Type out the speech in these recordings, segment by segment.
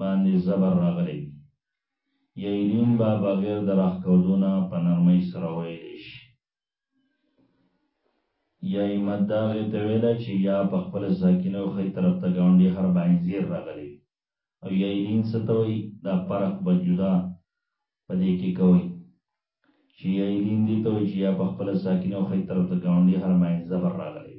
باندې زبر راغلی وي، یعیلین به بغیر د راښکولو نه په نرمۍ سره ویلی شي. یا یې مد هغې ته ویلی چې یا په خپله ساکینه او ښۍ طرف ته ګاونډي حرف باندې زیر راغلی وي او یعیلین څه ته وایي دا فرق به جدا په دې کې کوئ چې یعیلین دې ته وایي چې یا په خپله ساکینه او ښۍ طرف ته ګاونډي حرف باندې زبر راغلی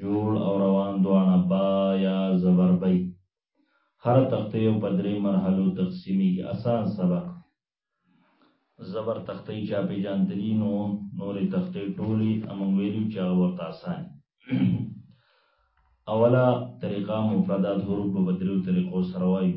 جوړ او روان دواړه با يا زبر بي هره تختي او په درې مرحلو تقسيميږي اسان سبق دی زبر تختي چا پېژاندلي نو نورې تختي ټولي امنګ ویلو چې هغه ورته اسان اوله طریقه مفردات حروف به بدریو طریقو سره وایو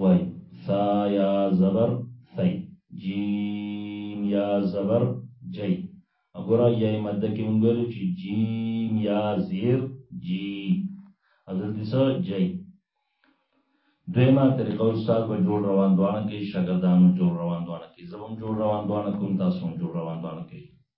وای، ثا یا زبر ثی، جیم یا زبر جی، او ګوره یا مده کې مونږ ویلو چې جیم یا زیر جی او دلته څه جی دویمه طریقه استاد به جوړ روان دوانه کې شاګردانو جوړ روان دوانه کې زبم جوړ روان دوانه کوم تاسو هم جوړ روان دوانه کې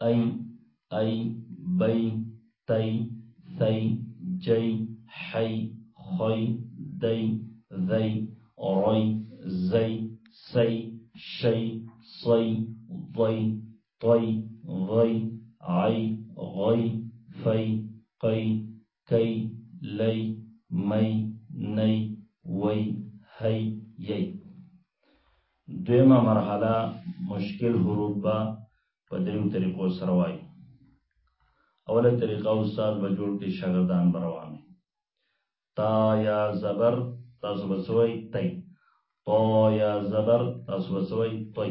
ای ای بی تی ثی جی حی خی دی ذی ری زی سی شی صی ضی طی غی عی غی فی قی کۍ، لۍ، مۍ، نۍ، وۍ، هۍ، یۍ. دویمه مرحله مشکل حروف به په دریو طریقو سره وایو. اوله طریقه استاد به جوړ کړي شاګردان به روان وي. تا یا زبر تاسو به څه وایي؟ تۍ. طا یا زبر تاسو به څه وایي؟ طۍ.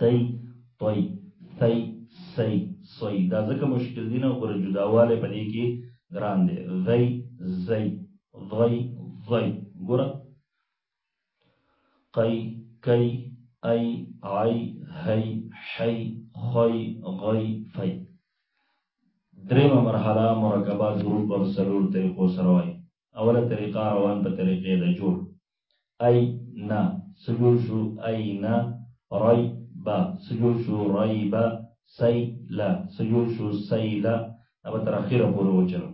تي طي ثي سي صي دا ځکه مشکل دي نه ګوره جداواله په دې کې ګران دی ذي زي ضي ضي ګوره قي کي اي عي هي حي خي غي في درېمه مرحله مرکبات ضروب او سلور طریقو سره وایي اوله طریقه روان په طریقې د جوړ ای نه سجور شو ای نه رای با سجور شو رای با سی لا سجور شو سی لا اب تر اخیره پورې وچلو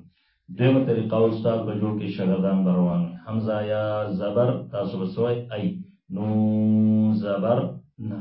دویمه طریقه استاد به جوړ کې شاګردان به روان حمزه یا زبر تاسو به سوای ای نون زبر نه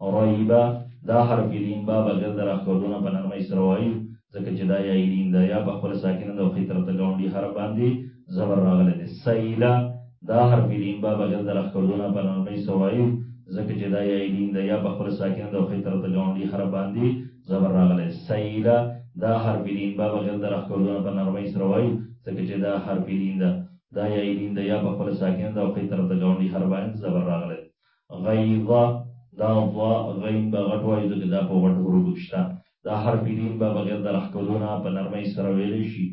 رایبا دا حرف لین با بغیر د راښکودونه په نرمۍ سره وایو ځکه چې دا یا لین ده یا په خپله ساکنه ده او ښي طرف ته ګاونډي حرف باندې زبر راغلی دی سیلا دا حرف لین با بغیر د راښکودونه په نرمۍ سره وایو ځکه چې دا یا لین ده یا په خپله ساکنه ده او ښي طرف ته ګاونډي حرف باندې زبر راغلی سیلا دا حرف لین با بغیر د راښکودونه په نرمۍ سره وایو ځکه چې دا حرف لین ده دا یا لین ده یا په خپله ساکنه ده او ښي طرف ته ګاونډي حرف باندې زبر راغلی غیظا دا ضا غین به غټ وایو ځکه دا په غټ حروفو کې شته دا حرف لین به بغیر د راښکلو نه په نرمۍ سره ویلی شي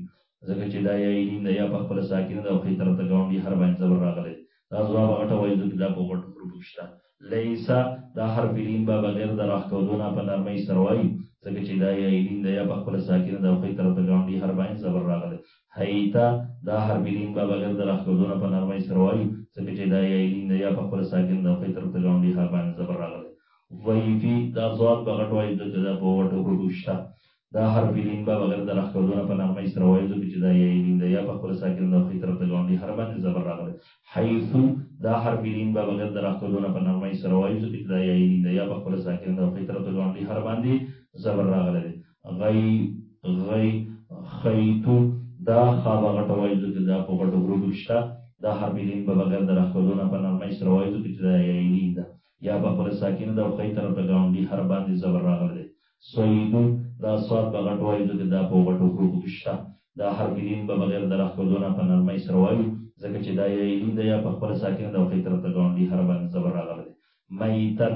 ځکه چې دا یا لین ده یا په خپله ساکنه ده او ښي طرف ته ګاونډي حرف باندې زبر راغلی دا ضا به غټه وایو ځکه دا په غټ حروفو کې شته لیسا دا حرف لین به بغیر د راښکلو نه په نرمۍ سره وایو ځکه چې دا یا لین ده یا په خپله ساکنه ده او ښي طرف ته ګاونډي حرف باندې زبر راغلی هئ ته دا حرفي لين به بغير د راښکېدو نه په نرمۍ سره وايو، ځکه چې دا يايي لين د يا په خپله ساکن ده او ښۍ طرف ته ګاونډي حرف باندې زبر راغلی. ضيفي، دا ضاد به غټ وايو، ځکه دا په غټو ټکو کښې شته. دا حرفي لين به بغير د راښکېدو نه په نرمۍ سره وايو، ځکه چې دا يايي لين د يا په خپله ساکن ده او ښۍ طرف ته ګاونډي حرف باندې زبر راغلی. حيث، دا حرفي لين به بغير د راښکېدو نه په نرمۍ سره وايو، ځکه چې دا يايي لين د يا په خپله ساکن ده او ښۍ طرف ته ګاونډي حرف باندې زبر راغلی دی. غی غی خیتو دا خا به غټه وایو ځکه دا په غټو ګروپو کې شته دا حرف لین به بغیر د راښکدو نه په نرمۍ سره وایو ځکه چې دا یا لین ده یا په خپله ساکنه ده او ښی طرف ته ګاونډي حرف باندې زبر راغلی دی سویدو دا صاد به غټ وایو ځکه دا په غټو ګروپو کې شته دا حرف لین به بغیر د راښکدو نه په نرمۍ سره وایو ځکه چې دا یا لین ده یا په خپله ساکنه ده او ښی طرف ته ګاونډي حرف باندې زبر راغلی دی میتن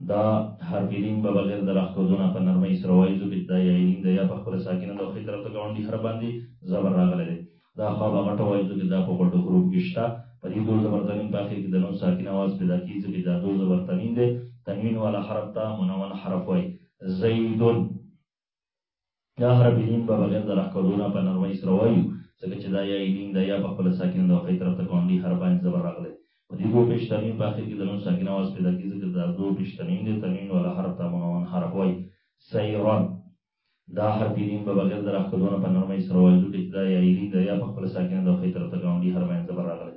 دا حرفي لين به بغير د راښکودو نه په نرمۍ سره وايزو که چې دا يايي لين ده يا په خپله ساکنه ده او ښۍ طرف ته ګاونډي حرف باندې زبر راغلی دی دا خوا به غټه وايزو که دا په غوټو حروفو کې شته په دې دو زبر تنوين په اخر کې د نون ساکنه اواز پيدا کيږي ځکه چې دا دو زبر تنوين دی تنوين والا حرف ته منون حرف وايي زيدن دا هر بلین به بغیر د راښکلو نه په نرمۍ سره وایو ځکه چې دا یا ایلین ده یا په خپله ساکن د وقعي طرف ته ګاونډي حرف باندې زبر راغلی په دې دوه پیش تنوین په اخر کې د نون ساکن اواز پیدا کېږي ځکه دا دوه پیش تنوین دی تنوین والا حرف ته منون حرف وایي سیرن دا حرف ایلین به بغیر د راښکلو نه په نرمۍ سره وایو ځکه چې دا یا ایلین ده یا په خپله ساکن د وقعي طرف ته ګاونډي حرف باندې زبر راغلی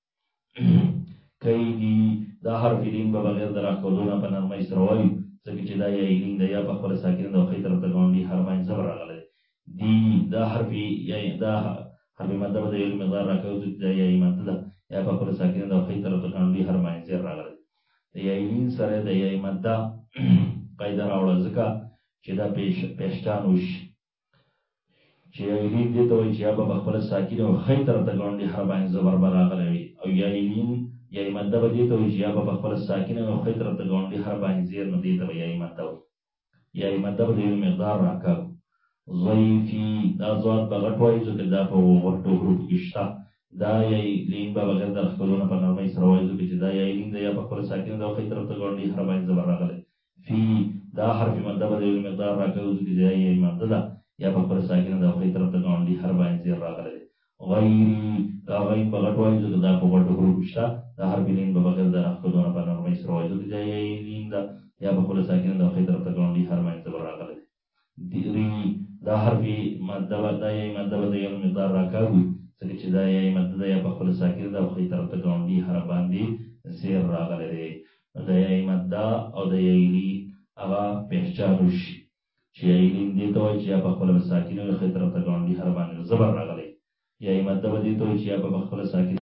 کیدی دا حرف دین به بغیر د راښکلو نه په نرمۍ سره وایو ځکه چې دا یا ایلین ده یا په خپله ساکن ده او ښۍ طرف ته ګاونډي حرف عین زبر راغلی دی دا حرف یا دا حرف ماده به د یو مقدار راکوي ځکه دا یا ماده ده یا په خپله ساکن ده او ښۍ طرف ته ګاونډي حرف عین زیر راغلی د یا ایلین سره د یا ماده قاعده راوړه ځکه چې دا پیش پیشچان وشي چې يا ايلين دې ته وايي چې يا به په خپله ساکن او ښۍ طرف ته ګړندی حرف باندې زبر به راغلی وي او يا ايلين يايي مده به دې ته وايي چې يا به په خپله ساکن او ښۍ طرف ته ګړندی حرف باندې زير نو دې ته به يايي مده وايي يايي مده به د يو مقدار راکاږو ضيفي دا ضاد به غټ وايي ځکه دا په غټو حروفو کې شته دا يايي لين به بغیر د رخکدو نه په نرمۍ سره وايي ځکه چې دا يايي لين د يا په خپله ساکنه ده او ښۍ طرف ته ګړندی حرف باندې زبر راغلی فی دا حرف مده به د یو مقدار راکوي اوس کې ځای یې مده ده یا په خپل ساکن د خپل طرف ته ګاونډي هر باندې زیر راغلی دی غیری دا غین په غټ وایي ځکه دا په غټو حروف شته دا حرف لین به بغیر د راښکدو نه په نرمۍ سره وایي ځکه ځای یې لین ده یا په خپل ساکن د خپل طرف ته ګاونډي هر باندې زبر راغلی دی ډیګري وي دا حرفي ماده به دا یایي ماده به د یو مقدار راکار وي ځکه چې دا یایي ماده ده یا په خپله ساکن ده او ښي طرف ته ګاونډي حرف باندې زیر راغلی دی نو د یایي ماده او د یایي لین هغه پهچان وشي چې یایي لین دې ته وایي چې یا په خپله به ساکن وي ښي طرف ته ګاونډي حرف باندې زبر راغلی یایي ماده به دې ته وایي چې یا به په خپله ساکن